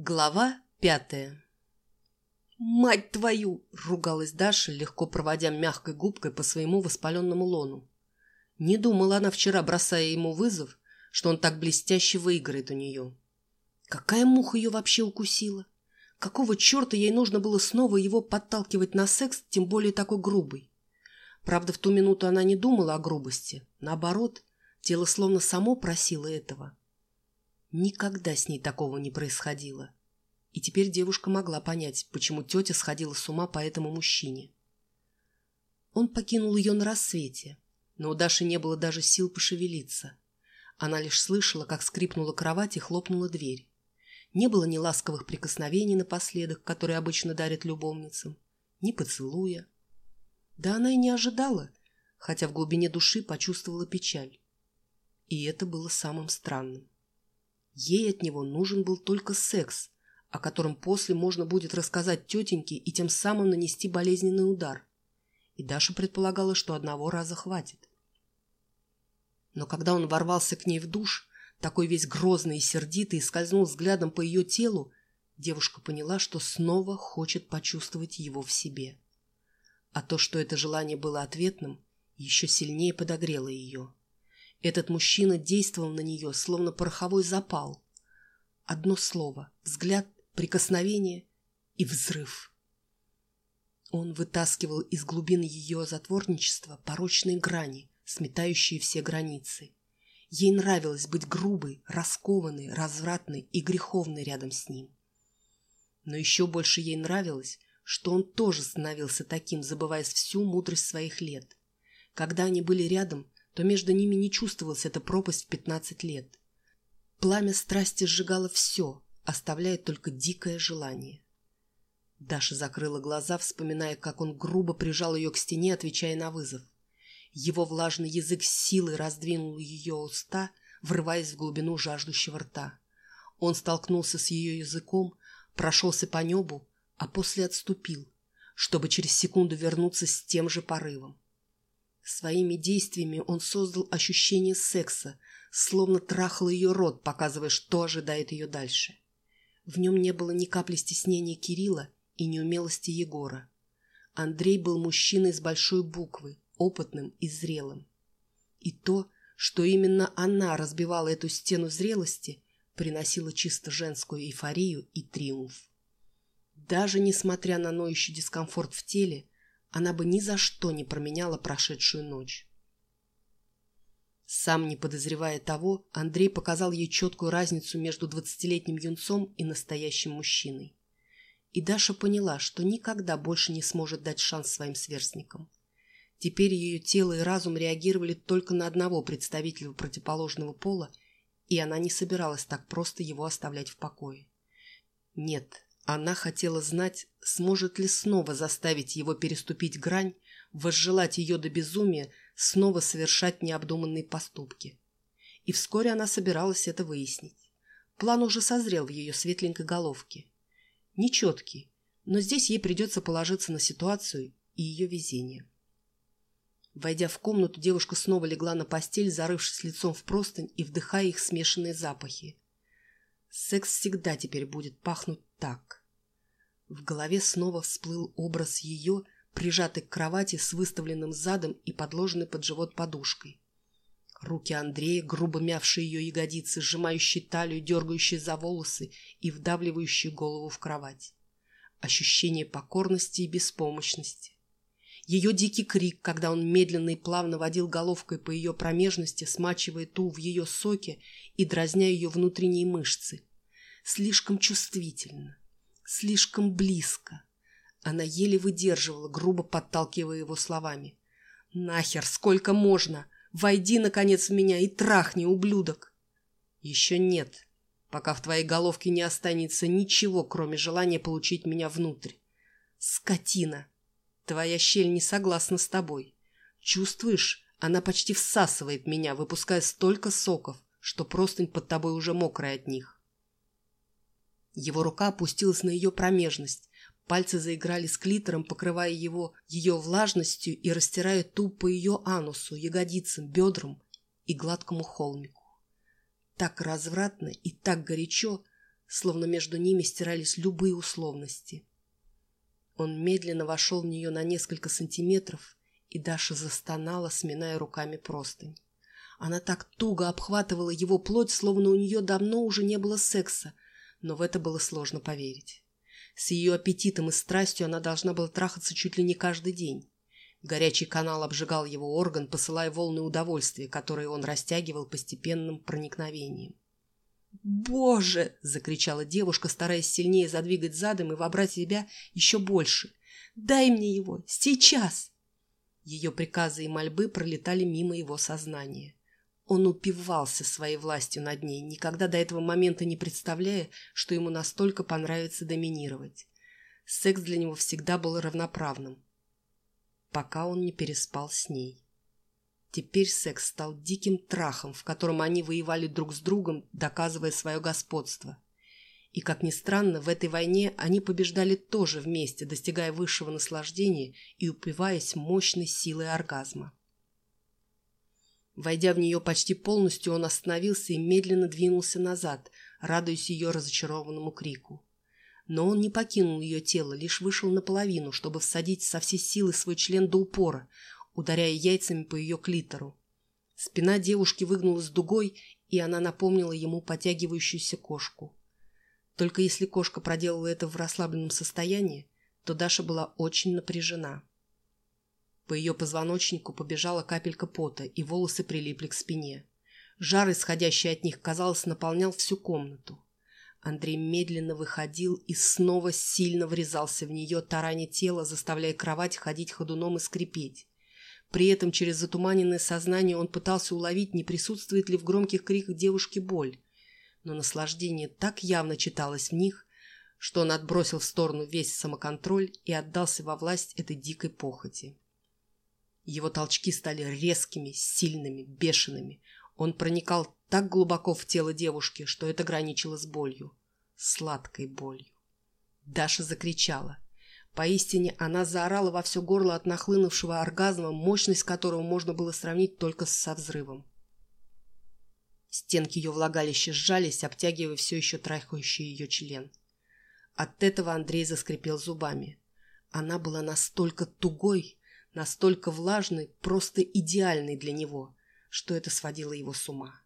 Глава пятая «Мать твою!» – ругалась Даша, легко проводя мягкой губкой по своему воспаленному лону. Не думала она вчера, бросая ему вызов, что он так блестяще выиграет у нее. Какая муха ее вообще укусила? Какого черта ей нужно было снова его подталкивать на секс, тем более такой грубый? Правда, в ту минуту она не думала о грубости. Наоборот, тело словно само просило этого. Никогда с ней такого не происходило. И теперь девушка могла понять, почему тетя сходила с ума по этому мужчине. Он покинул ее на рассвете, но у Даши не было даже сил пошевелиться. Она лишь слышала, как скрипнула кровать и хлопнула дверь. Не было ни ласковых прикосновений напоследок, которые обычно дарят любовницам, ни поцелуя. Да она и не ожидала, хотя в глубине души почувствовала печаль. И это было самым странным. Ей от него нужен был только секс, о котором после можно будет рассказать тетеньке и тем самым нанести болезненный удар. И Даша предполагала, что одного раза хватит. Но когда он ворвался к ней в душ, такой весь грозный и сердитый, и скользнул взглядом по ее телу, девушка поняла, что снова хочет почувствовать его в себе. А то, что это желание было ответным, еще сильнее подогрело ее. Этот мужчина действовал на нее, словно пороховой запал. Одно слово, взгляд, прикосновение и взрыв. Он вытаскивал из глубин ее затворничества порочные грани, сметающие все границы. Ей нравилось быть грубой, раскованной, развратной и греховной рядом с ним. Но еще больше ей нравилось, что он тоже становился таким, забывая всю мудрость своих лет. Когда они были рядом, то между ними не чувствовалась эта пропасть в пятнадцать лет. Пламя страсти сжигало все, оставляя только дикое желание. Даша закрыла глаза, вспоминая, как он грубо прижал ее к стене, отвечая на вызов. Его влажный язык с силой раздвинул ее уста, врываясь в глубину жаждущего рта. Он столкнулся с ее языком, прошелся по небу, а после отступил, чтобы через секунду вернуться с тем же порывом. Своими действиями он создал ощущение секса, словно трахал ее рот, показывая, что ожидает ее дальше. В нем не было ни капли стеснения Кирилла и неумелости Егора. Андрей был мужчиной с большой буквы, опытным и зрелым. И то, что именно она разбивала эту стену зрелости, приносило чисто женскую эйфорию и триумф. Даже несмотря на ноющий дискомфорт в теле, она бы ни за что не променяла прошедшую ночь. Сам не подозревая того, Андрей показал ей четкую разницу между двадцатилетним юнцом и настоящим мужчиной. И Даша поняла, что никогда больше не сможет дать шанс своим сверстникам. Теперь ее тело и разум реагировали только на одного представителя противоположного пола, и она не собиралась так просто его оставлять в покое. Нет, она хотела знать, сможет ли снова заставить его переступить грань, возжелать ее до безумия, снова совершать необдуманные поступки. И вскоре она собиралась это выяснить. План уже созрел в ее светленькой головке. Нечеткий, но здесь ей придется положиться на ситуацию и ее везение. Войдя в комнату, девушка снова легла на постель, зарывшись лицом в простынь и вдыхая их смешанные запахи. Секс всегда теперь будет пахнуть так. В голове снова всплыл образ ее, прижатой к кровати с выставленным задом и подложенной под живот подушкой. Руки Андрея, грубо мявшие ее ягодицы, сжимающие талию, дергающие за волосы и вдавливающие голову в кровать. Ощущение покорности и беспомощности. Ее дикий крик, когда он медленно и плавно водил головкой по ее промежности, смачивая ту в ее соке и дразня ее внутренние мышцы. Слишком чувствительно, слишком близко. Она еле выдерживала, грубо подталкивая его словами. «Нахер, сколько можно? Войди, наконец, в меня и трахни, ублюдок!» «Еще нет, пока в твоей головке не останется ничего, кроме желания получить меня внутрь. Скотина! Твоя щель не согласна с тобой. Чувствуешь, она почти всасывает меня, выпуская столько соков, что простынь под тобой уже мокрая от них. Его рука опустилась на ее промежность. Пальцы заиграли с клитором, покрывая его ее влажностью и растирая ту ее анусу, ягодицам, бедрам и гладкому холмику. Так развратно и так горячо, словно между ними стирались любые условности. Он медленно вошел в нее на несколько сантиметров, и Даша застонала, сминая руками простынь. Она так туго обхватывала его плоть, словно у нее давно уже не было секса, но в это было сложно поверить. С ее аппетитом и страстью она должна была трахаться чуть ли не каждый день. Горячий канал обжигал его орган, посылая волны удовольствия, которые он растягивал постепенным проникновением. «Боже!» — закричала девушка, стараясь сильнее задвигать задом и вобрать себя еще больше. «Дай мне его! Сейчас!» Ее приказы и мольбы пролетали мимо его сознания. Он упивался своей властью над ней, никогда до этого момента не представляя, что ему настолько понравится доминировать. Секс для него всегда был равноправным, пока он не переспал с ней. Теперь секс стал диким трахом, в котором они воевали друг с другом, доказывая свое господство. И, как ни странно, в этой войне они побеждали тоже вместе, достигая высшего наслаждения и упиваясь мощной силой оргазма. Войдя в нее почти полностью, он остановился и медленно двинулся назад, радуясь ее разочарованному крику. Но он не покинул ее тело, лишь вышел наполовину, чтобы всадить со всей силы свой член до упора, ударяя яйцами по ее клитору. Спина девушки выгнулась дугой, и она напомнила ему потягивающуюся кошку. Только если кошка проделала это в расслабленном состоянии, то Даша была очень напряжена. По ее позвоночнику побежала капелька пота, и волосы прилипли к спине. Жар, исходящий от них, казалось, наполнял всю комнату. Андрей медленно выходил и снова сильно врезался в нее, тараня тело, заставляя кровать ходить ходуном и скрипеть. При этом через затуманенное сознание он пытался уловить, не присутствует ли в громких криках девушки боль. Но наслаждение так явно читалось в них, что он отбросил в сторону весь самоконтроль и отдался во власть этой дикой похоти. Его толчки стали резкими, сильными, бешеными. Он проникал так глубоко в тело девушки, что это граничило с болью. Сладкой болью. Даша закричала. Поистине она заорала во все горло от нахлынувшего оргазма, мощность которого можно было сравнить только со взрывом. Стенки ее влагалища сжались, обтягивая все еще трахающий ее член. От этого Андрей заскрипел зубами. Она была настолько тугой, настолько влажной, просто идеальной для него, что это сводило его с ума.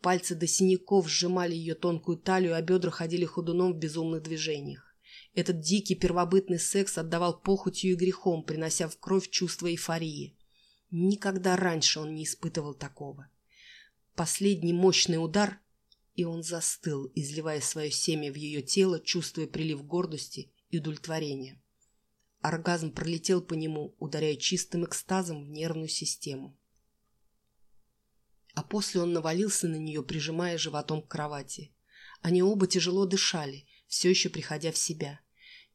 Пальцы до синяков сжимали ее тонкую талию, а бедра ходили ходуном в безумных движениях. Этот дикий первобытный секс отдавал похотью и грехом, принося в кровь чувство эйфории. Никогда раньше он не испытывал такого. Последний мощный удар, и он застыл, изливая свое семя в ее тело, чувствуя прилив гордости и удовлетворения. Оргазм пролетел по нему, ударяя чистым экстазом в нервную систему. А после он навалился на нее, прижимая животом к кровати. Они оба тяжело дышали, все еще приходя в себя.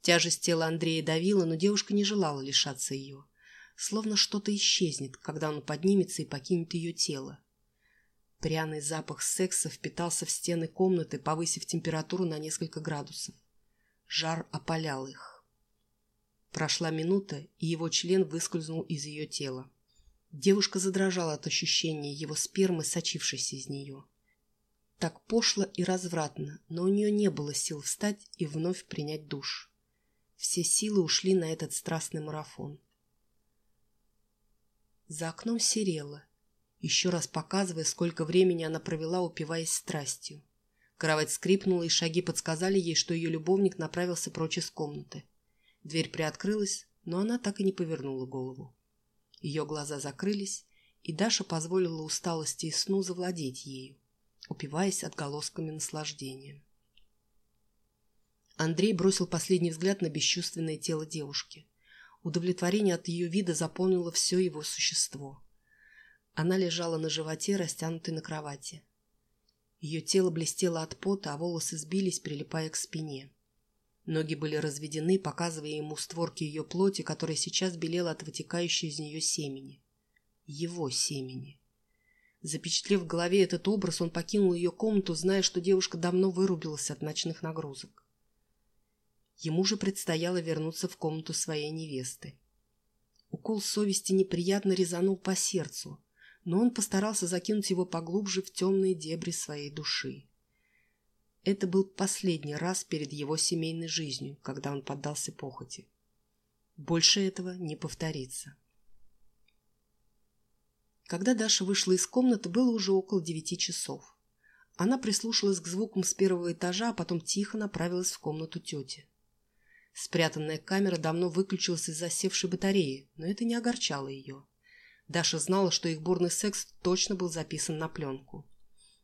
Тяжесть тела Андрея давила, но девушка не желала лишаться ее. Словно что-то исчезнет, когда он поднимется и покинет ее тело. Пряный запах секса впитался в стены комнаты, повысив температуру на несколько градусов. Жар опалял их. Прошла минута, и его член выскользнул из ее тела. Девушка задрожала от ощущения его спермы, сочившейся из нее. Так пошло и развратно, но у нее не было сил встать и вновь принять душ. Все силы ушли на этот страстный марафон. За окном серело, еще раз показывая, сколько времени она провела, упиваясь страстью. Кровать скрипнула, и шаги подсказали ей, что ее любовник направился прочь из комнаты. Дверь приоткрылась, но она так и не повернула голову. Ее глаза закрылись, и Даша позволила усталости и сну завладеть ею, упиваясь отголосками наслаждения. Андрей бросил последний взгляд на бесчувственное тело девушки. Удовлетворение от ее вида заполнило все его существо. Она лежала на животе, растянутой на кровати. Ее тело блестело от пота, а волосы сбились, прилипая к спине. Ноги были разведены, показывая ему створки ее плоти, которая сейчас белела от вытекающей из нее семени. Его семени. Запечатлев в голове этот образ, он покинул ее комнату, зная, что девушка давно вырубилась от ночных нагрузок. Ему же предстояло вернуться в комнату своей невесты. Укол совести неприятно резанул по сердцу, но он постарался закинуть его поглубже в темные дебри своей души. Это был последний раз перед его семейной жизнью, когда он поддался похоти. Больше этого не повторится. Когда Даша вышла из комнаты, было уже около девяти часов. Она прислушалась к звукам с первого этажа, а потом тихо направилась в комнату тети. Спрятанная камера давно выключилась из засевшей батареи, но это не огорчало ее. Даша знала, что их бурный секс точно был записан на пленку.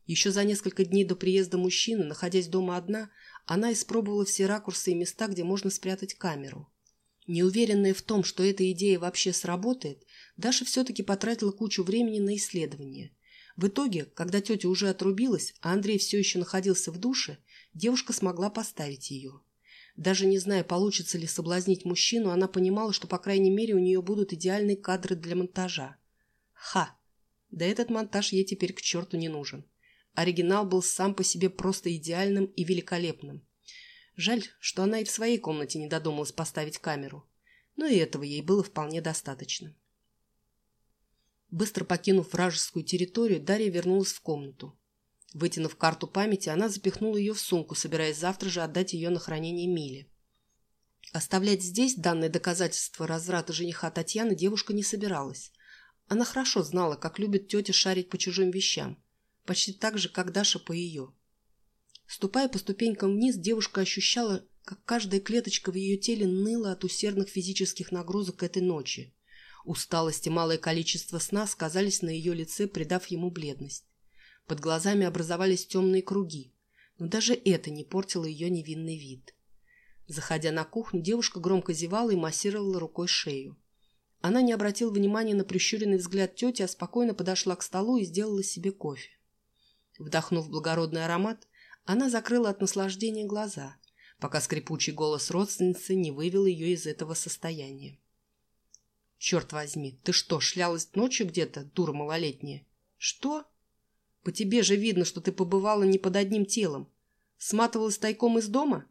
Еще за несколько дней до приезда мужчины, находясь дома одна, она испробовала все ракурсы и места, где можно спрятать камеру. Неуверенная в том, что эта идея вообще сработает, Даша все-таки потратила кучу времени на исследование. В итоге, когда тетя уже отрубилась, а Андрей все еще находился в душе, девушка смогла поставить ее. Даже не зная, получится ли соблазнить мужчину, она понимала, что, по крайней мере, у нее будут идеальные кадры для монтажа. Ха! Да этот монтаж ей теперь к черту не нужен. Оригинал был сам по себе просто идеальным и великолепным. Жаль, что она и в своей комнате не додумалась поставить камеру. Но и этого ей было вполне достаточно. Быстро покинув вражескую территорию, Дарья вернулась в комнату. Вытянув карту памяти, она запихнула ее в сумку, собираясь завтра же отдать ее на хранение Миле. Оставлять здесь данное доказательство разврата жениха Татьяны девушка не собиралась. Она хорошо знала, как любит тетя шарить по чужим вещам. Почти так же, как Даша по ее. Ступая по ступенькам вниз, девушка ощущала, как каждая клеточка в ее теле ныла от усердных физических нагрузок этой ночи. Усталость и малое количество сна сказались на ее лице, придав ему бледность. Под глазами образовались темные круги, но даже это не портило ее невинный вид. Заходя на кухню, девушка громко зевала и массировала рукой шею. Она не обратила внимания на прищуренный взгляд тети, а спокойно подошла к столу и сделала себе кофе. Вдохнув благородный аромат, она закрыла от наслаждения глаза, пока скрипучий голос родственницы не вывел ее из этого состояния. «Черт возьми, ты что, шлялась ночью где-то, дура малолетняя?» «Что?» По тебе же видно, что ты побывала не под одним телом. Сматывалась тайком из дома?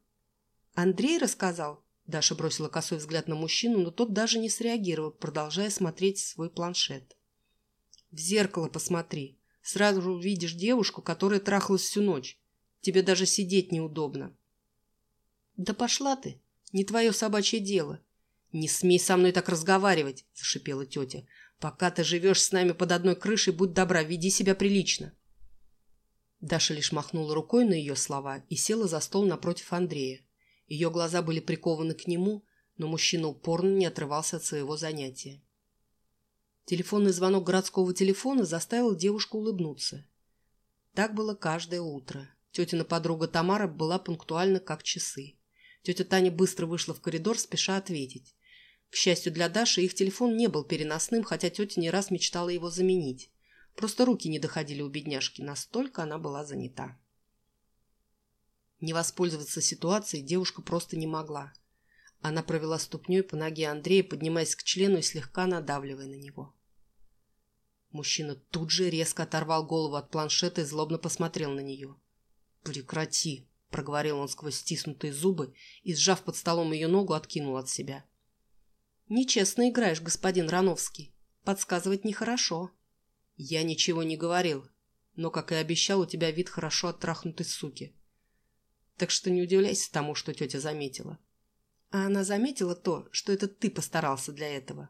Андрей рассказал? Даша бросила косой взгляд на мужчину, но тот даже не среагировал, продолжая смотреть свой планшет. В зеркало посмотри. Сразу же увидишь девушку, которая трахалась всю ночь. Тебе даже сидеть неудобно. Да пошла ты. Не твое собачье дело. Не смей со мной так разговаривать, зашипела тетя. Пока ты живешь с нами под одной крышей, будь добра, веди себя прилично. Даша лишь махнула рукой на ее слова и села за стол напротив Андрея. Ее глаза были прикованы к нему, но мужчина упорно не отрывался от своего занятия. Телефонный звонок городского телефона заставил девушку улыбнуться. Так было каждое утро. Тетина подруга Тамара была пунктуальна, как часы. Тетя Таня быстро вышла в коридор, спеша ответить. К счастью для Даши, их телефон не был переносным, хотя тетя не раз мечтала его заменить. Просто руки не доходили у бедняжки, настолько она была занята. Не воспользоваться ситуацией девушка просто не могла. Она провела ступней по ноге Андрея, поднимаясь к члену и слегка надавливая на него. Мужчина тут же резко оторвал голову от планшета и злобно посмотрел на нее. «Прекрати!» — проговорил он сквозь стиснутые зубы и, сжав под столом ее ногу, откинул от себя. «Нечестно играешь, господин Рановский. Подсказывать нехорошо». Я ничего не говорил, но, как и обещал, у тебя вид хорошо оттрахнутой суки. Так что не удивляйся тому, что тетя заметила. А она заметила то, что это ты постарался для этого.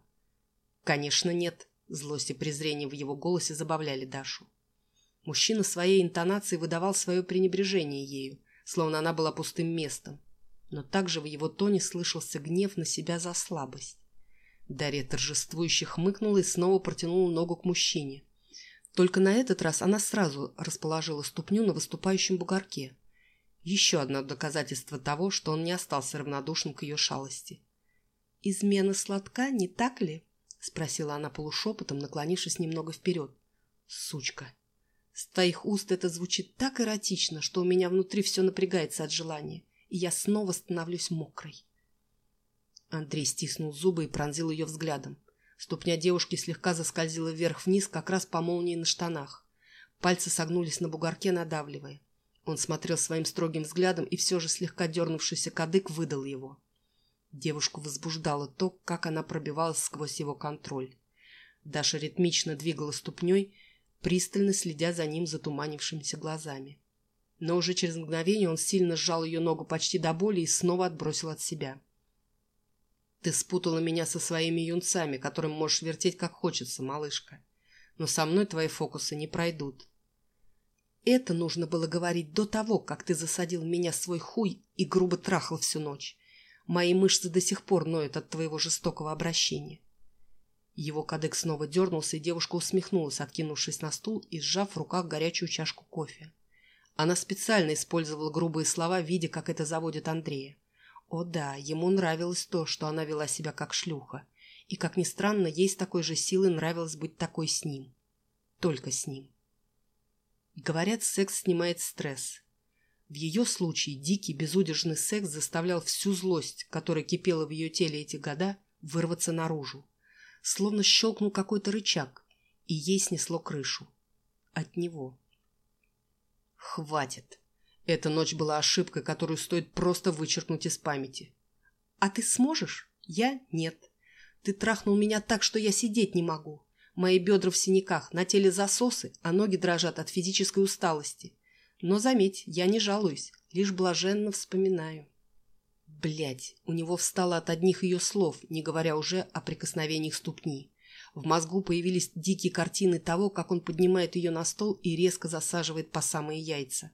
Конечно, нет. Злость и презрение в его голосе забавляли Дашу. Мужчина своей интонацией выдавал свое пренебрежение ею, словно она была пустым местом. Но также в его тоне слышался гнев на себя за слабость. Дарья торжествующе хмыкнула и снова протянула ногу к мужчине. Только на этот раз она сразу расположила ступню на выступающем бугорке. Еще одно доказательство того, что он не остался равнодушным к ее шалости. «Измена сладка, не так ли?» — спросила она полушепотом, наклонившись немного вперед. «Сучка! С твоих уст это звучит так эротично, что у меня внутри все напрягается от желания, и я снова становлюсь мокрой». Андрей стиснул зубы и пронзил ее взглядом. Ступня девушки слегка заскользила вверх-вниз, как раз по молнии на штанах. Пальцы согнулись на бугорке, надавливая. Он смотрел своим строгим взглядом, и все же слегка дернувшийся кадык выдал его. Девушку возбуждало то, как она пробивалась сквозь его контроль. Даша ритмично двигала ступней, пристально следя за ним затуманившимися глазами. Но уже через мгновение он сильно сжал ее ногу почти до боли и снова отбросил от себя. «Ты спутала меня со своими юнцами, которым можешь вертеть как хочется, малышка. Но со мной твои фокусы не пройдут. Это нужно было говорить до того, как ты засадил меня свой хуй и грубо трахал всю ночь. Мои мышцы до сих пор ноют от твоего жестокого обращения. Его кадык снова дернулся, и девушка усмехнулась, откинувшись на стул и сжав в руках горячую чашку кофе. Она специально использовала грубые слова, видя, как это заводит Андрея. О да, ему нравилось то, что она вела себя как шлюха. И, как ни странно, ей с такой же силой нравилось быть такой с ним. Только с ним. Говорят, секс снимает стресс. В ее случае дикий безудержный секс заставлял всю злость, которая кипела в ее теле эти года, вырваться наружу. Словно щелкнул какой-то рычаг, и ей снесло крышу. От него. Хватит. Эта ночь была ошибкой, которую стоит просто вычеркнуть из памяти. А ты сможешь? Я нет. Ты трахнул меня так, что я сидеть не могу. Мои бедра в синяках, на теле засосы, а ноги дрожат от физической усталости. Но заметь, я не жалуюсь, лишь блаженно вспоминаю. Блять, у него встало от одних ее слов, не говоря уже о прикосновениях ступни. В мозгу появились дикие картины того, как он поднимает ее на стол и резко засаживает по самые яйца.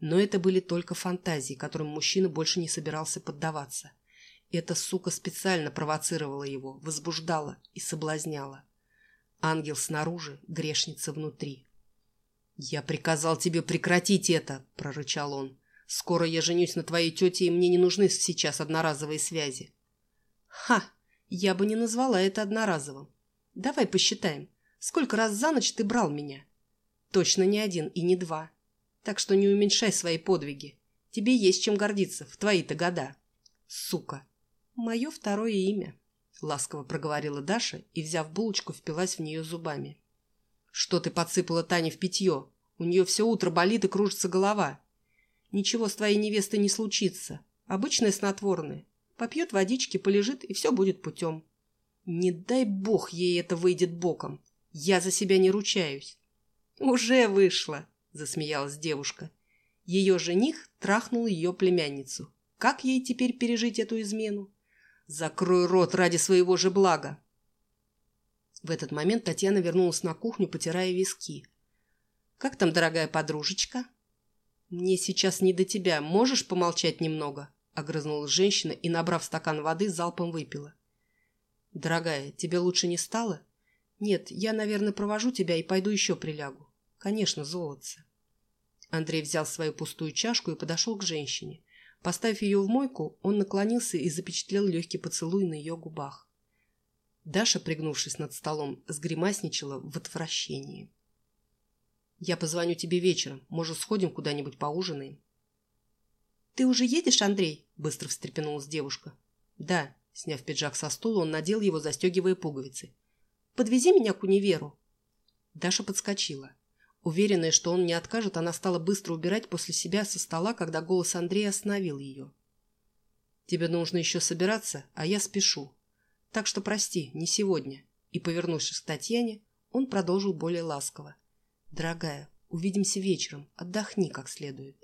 Но это были только фантазии, которым мужчина больше не собирался поддаваться. Эта сука специально провоцировала его, возбуждала и соблазняла. Ангел снаружи, грешница внутри. «Я приказал тебе прекратить это!» – прорычал он. «Скоро я женюсь на твоей тете, и мне не нужны сейчас одноразовые связи». «Ха! Я бы не назвала это одноразовым. Давай посчитаем, сколько раз за ночь ты брал меня?» «Точно не один и не два. Так что не уменьшай свои подвиги. Тебе есть чем гордиться в твои-то года. Сука! Мое второе имя». — ласково проговорила Даша и, взяв булочку, впилась в нее зубами. «Что ты подсыпала Тане в питье? У нее все утро болит и кружится голова. Ничего с твоей невестой не случится. Обычное снотворное. Попьет водички, полежит, и все будет путем. Не дай бог ей это выйдет боком. Я за себя не ручаюсь». «Уже вышло», — засмеялась девушка. Ее жених трахнул ее племянницу. Как ей теперь пережить эту измену? Закрой рот ради своего же блага. В этот момент Татьяна вернулась на кухню, потирая виски. «Как там, дорогая подружечка?» «Мне сейчас не до тебя. Можешь помолчать немного?» Огрызнулась женщина и, набрав стакан воды, залпом выпила. «Дорогая, тебе лучше не стало?» «Нет, я, наверное, провожу тебя и пойду еще прилягу». «Конечно, золотце». Андрей взял свою пустую чашку и подошел к женщине. Поставив ее в мойку, он наклонился и запечатлел легкий поцелуй на ее губах. Даша, пригнувшись над столом, сгримасничала в отвращении. «Я позвоню тебе вечером. Может, сходим куда-нибудь поужинаем?» «Ты уже едешь, Андрей?» – быстро встрепенулась девушка. «Да», – сняв пиджак со стула, он надел его, застегивая пуговицы. «Подвези меня к универу». Даша подскочила. Уверенная, что он не откажет, она стала быстро убирать после себя со стола, когда голос Андрея остановил ее. «Тебе нужно еще собираться, а я спешу. Так что прости, не сегодня». И, повернувшись к Татьяне, он продолжил более ласково. «Дорогая, увидимся вечером. Отдохни как следует».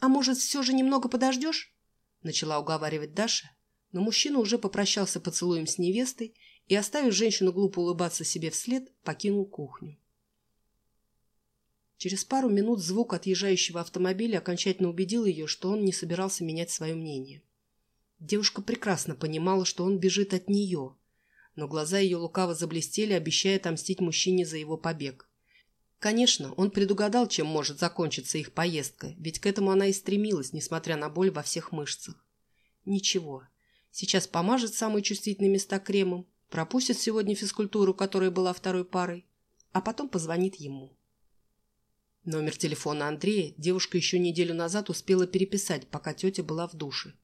«А может, все же немного подождешь?» Начала уговаривать Даша, но мужчина уже попрощался поцелуем с невестой и, оставив женщину глупо улыбаться себе вслед, покинул кухню. Через пару минут звук отъезжающего автомобиля окончательно убедил ее, что он не собирался менять свое мнение. Девушка прекрасно понимала, что он бежит от нее, но глаза ее лукаво заблестели, обещая отомстить мужчине за его побег. Конечно, он предугадал, чем может закончиться их поездка, ведь к этому она и стремилась, несмотря на боль во всех мышцах. Ничего. Сейчас помажет самые чувствительные места кремом, пропустит сегодня физкультуру, которая была второй парой, а потом позвонит ему. Номер телефона Андрея девушка еще неделю назад успела переписать, пока тетя была в душе.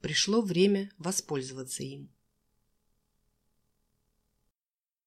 Пришло время воспользоваться им.